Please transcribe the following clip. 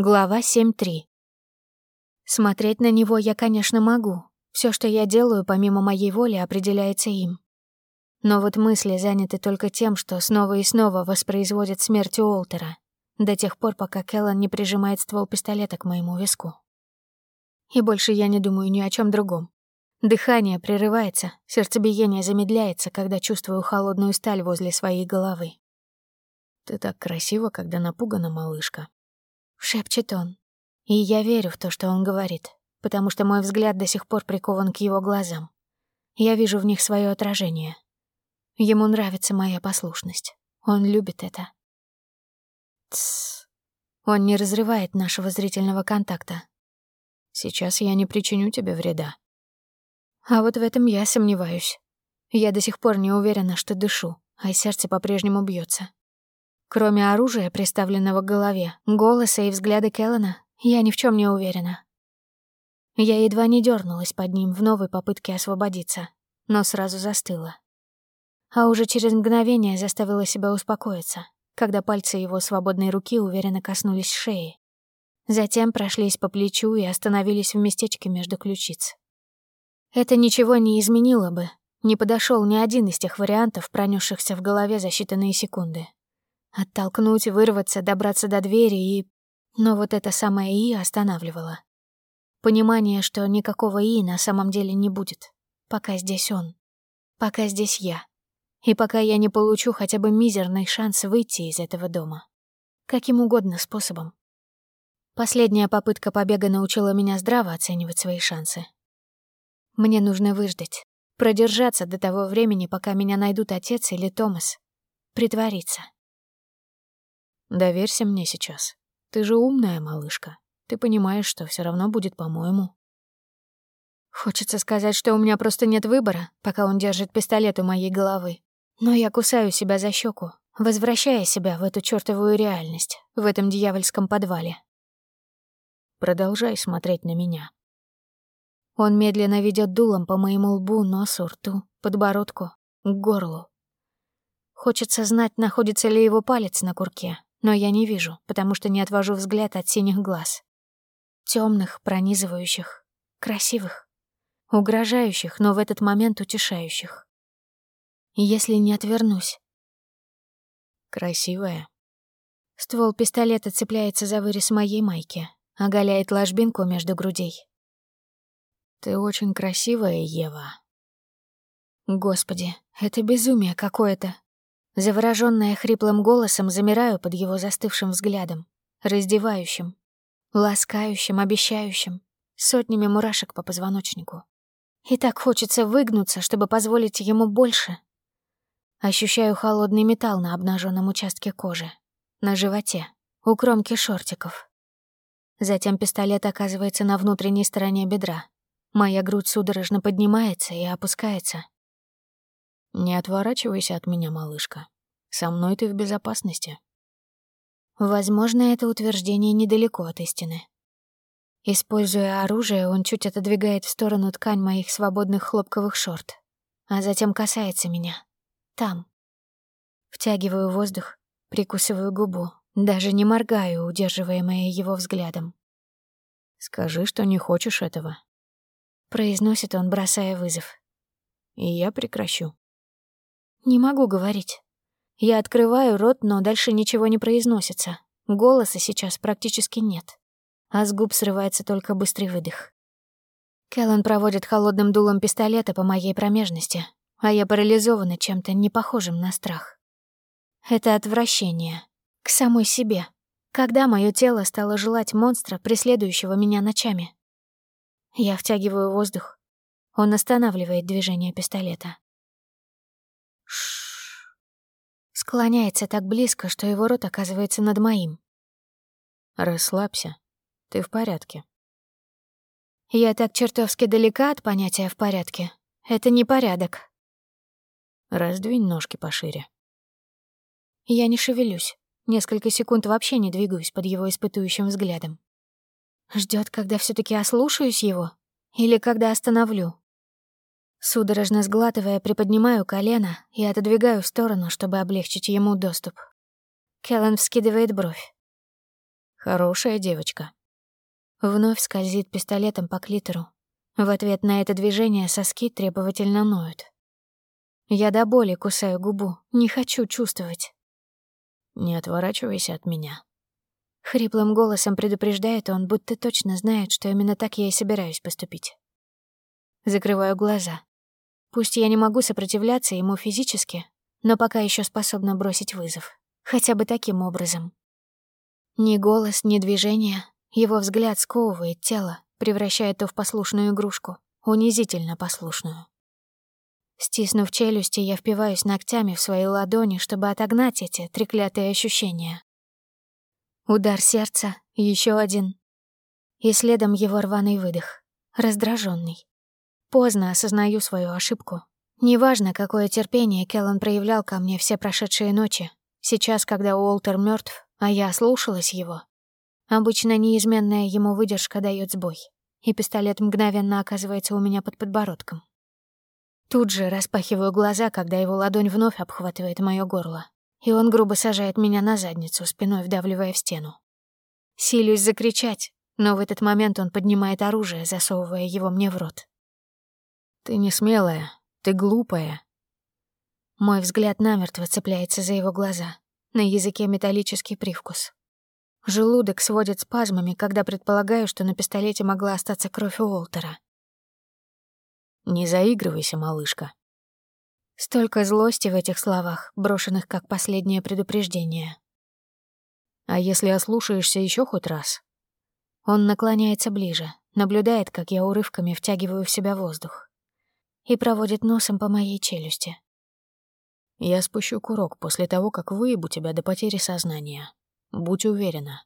Глава 7.3. Смотреть на него я, конечно, могу. Все, что я делаю, помимо моей воли, определяется им. Но вот мысли заняты только тем, что снова и снова воспроизводят смерть Уолтера, до тех пор, пока Келлан не прижимает ствол пистолета к моему виску. И больше я не думаю ни о чем другом. Дыхание прерывается, сердцебиение замедляется, когда чувствую холодную сталь возле своей головы. «Ты так красива, когда напугана, малышка», Шепчет он. И я верю в то, что он говорит, потому что мой взгляд до сих пор прикован к его глазам. Я вижу в них свое отражение. Ему нравится моя послушность. Он любит это. Тссс. Он не разрывает нашего зрительного контакта. Сейчас я не причиню тебе вреда. А вот в этом я сомневаюсь. Я до сих пор не уверена, что дышу, а сердце по-прежнему бьется. Кроме оружия, приставленного к голове, голоса и взгляда Келлана, я ни в чем не уверена. Я едва не дернулась под ним в новой попытке освободиться, но сразу застыла. А уже через мгновение заставила себя успокоиться, когда пальцы его свободной руки уверенно коснулись шеи. Затем прошлись по плечу и остановились в местечке между ключиц. Это ничего не изменило бы, не подошел ни один из тех вариантов, пронесшихся в голове за считанные секунды. Оттолкнуть, вырваться, добраться до двери и... Но вот это самое «и» останавливало. Понимание, что никакого «и» на самом деле не будет. Пока здесь он. Пока здесь я. И пока я не получу хотя бы мизерный шанс выйти из этого дома. Каким угодно способом. Последняя попытка побега научила меня здраво оценивать свои шансы. Мне нужно выждать. Продержаться до того времени, пока меня найдут отец или Томас. Притвориться. Доверься мне сейчас. Ты же умная малышка. Ты понимаешь, что все равно будет по-моему. Хочется сказать, что у меня просто нет выбора, пока он держит пистолет у моей головы. Но я кусаю себя за щеку, возвращая себя в эту чёртовую реальность, в этом дьявольском подвале. Продолжай смотреть на меня. Он медленно ведет дулом по моему лбу, носу, рту, подбородку, к горлу. Хочется знать, находится ли его палец на курке, но я не вижу, потому что не отвожу взгляд от синих глаз. Темных, пронизывающих, красивых, угрожающих, но в этот момент утешающих. Если не отвернусь. Красивая. Ствол пистолета цепляется за вырез моей майки, оголяет ложбинку между грудей. Ты очень красивая, Ева. Господи, это безумие какое-то. Заворожённая хриплым голосом замираю под его застывшим взглядом, раздевающим, ласкающим, обещающим, сотнями мурашек по позвоночнику. И так хочется выгнуться, чтобы позволить ему больше. Ощущаю холодный металл на обнаженном участке кожи, на животе, у кромки шортиков. Затем пистолет оказывается на внутренней стороне бедра. Моя грудь судорожно поднимается и опускается, не отворачивайся от меня, малышка. Со мной ты в безопасности. Возможно, это утверждение недалеко от истины. Используя оружие, он чуть отодвигает в сторону ткань моих свободных хлопковых шорт, а затем касается меня. Там. Втягиваю воздух, прикусываю губу, даже не моргаю, удерживаемая его взглядом. «Скажи, что не хочешь этого», — произносит он, бросая вызов. «И я прекращу». Не могу говорить. Я открываю рот, но дальше ничего не произносится. Голоса сейчас практически нет. А с губ срывается только быстрый выдох. Кэллен проводит холодным дулом пистолета по моей промежности, а я парализована чем-то не похожим на страх. Это отвращение. К самой себе. Когда мое тело стало желать монстра, преследующего меня ночами. Я втягиваю воздух. Он останавливает движение пистолета. Склоняется так близко, что его рот оказывается над моим. Расслабься. Ты в порядке. Я так чертовски далека от понятия «в порядке». Это не порядок. Раздвинь ножки пошире. Я не шевелюсь. Несколько секунд вообще не двигаюсь под его испытующим взглядом. Ждет, когда все таки ослушаюсь его? Или когда остановлю? Судорожно сглатывая, приподнимаю колено и отодвигаю в сторону, чтобы облегчить ему доступ. Келлен вскидывает бровь. Хорошая девочка. Вновь скользит пистолетом по клитору. В ответ на это движение соски требовательно ноют. Я до боли кусаю губу, не хочу чувствовать. Не отворачивайся от меня. Хриплым голосом предупреждает он, будто точно знает, что именно так я и собираюсь поступить. Закрываю глаза. Пусть я не могу сопротивляться ему физически, но пока еще способна бросить вызов. Хотя бы таким образом. Ни голос, ни движение. Его взгляд сковывает тело, превращая то в послушную игрушку, унизительно послушную. Стиснув челюсти, я впиваюсь ногтями в свои ладони, чтобы отогнать эти треклятые ощущения. Удар сердца, еще один. И следом его рваный выдох, раздраженный. Поздно осознаю свою ошибку. Неважно, какое терпение Келлан проявлял ко мне все прошедшие ночи. Сейчас, когда Уолтер мертв, а я слушалась его. Обычно неизменная ему выдержка дает сбой, и пистолет мгновенно оказывается у меня под подбородком. Тут же распахиваю глаза, когда его ладонь вновь обхватывает моё горло и он грубо сажает меня на задницу, спиной вдавливая в стену. Силюсь закричать, но в этот момент он поднимает оружие, засовывая его мне в рот. «Ты не смелая, ты глупая». Мой взгляд намертво цепляется за его глаза, на языке металлический привкус. Желудок сводит спазмами, когда предполагаю, что на пистолете могла остаться кровь Уолтера. «Не заигрывайся, малышка», Столько злости в этих словах, брошенных как последнее предупреждение. А если ослушаешься еще хоть раз? Он наклоняется ближе, наблюдает, как я урывками втягиваю в себя воздух и проводит носом по моей челюсти. Я спущу курок после того, как выебу тебя до потери сознания. Будь уверена.